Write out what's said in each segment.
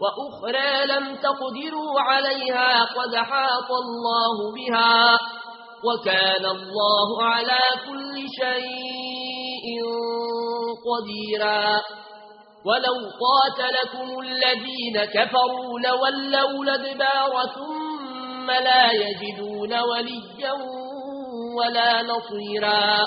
وأخرى لم تقدروا عليها قد حاط الله بها وكان الله على كل شيء قديرا ولو قاتلكم الذين كفروا لولوا لدبار ثم لا يجدون وليا ولا نصيرا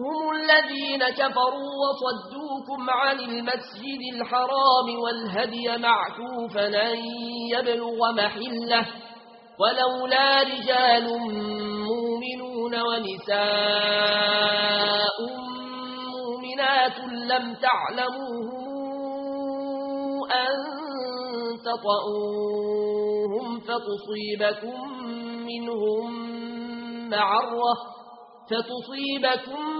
هم الذين كفروا وصدوكم عن المسجد الحرام والهدي معكوفا أن يبلغ محلة ولولا رجال مؤمنون ونساء مؤمنات لم تعلموهم أن تطؤوهم فتصيبكم منهم معرة فتصيبكم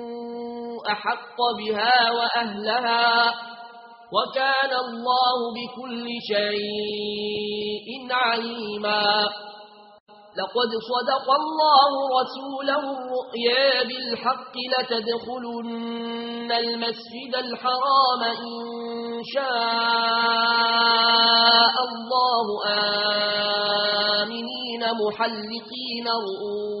أحق بها وأهلها وكان الله بكل شيء عليما. لقد صدق الله رسوله الرؤيا بالحق لتدخلن المسجد الحرام إن شاء الله آمنين محلقين رؤوسا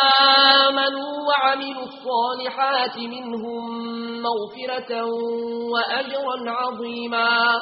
الصالحات منهم مغفرة وأجرا عظيما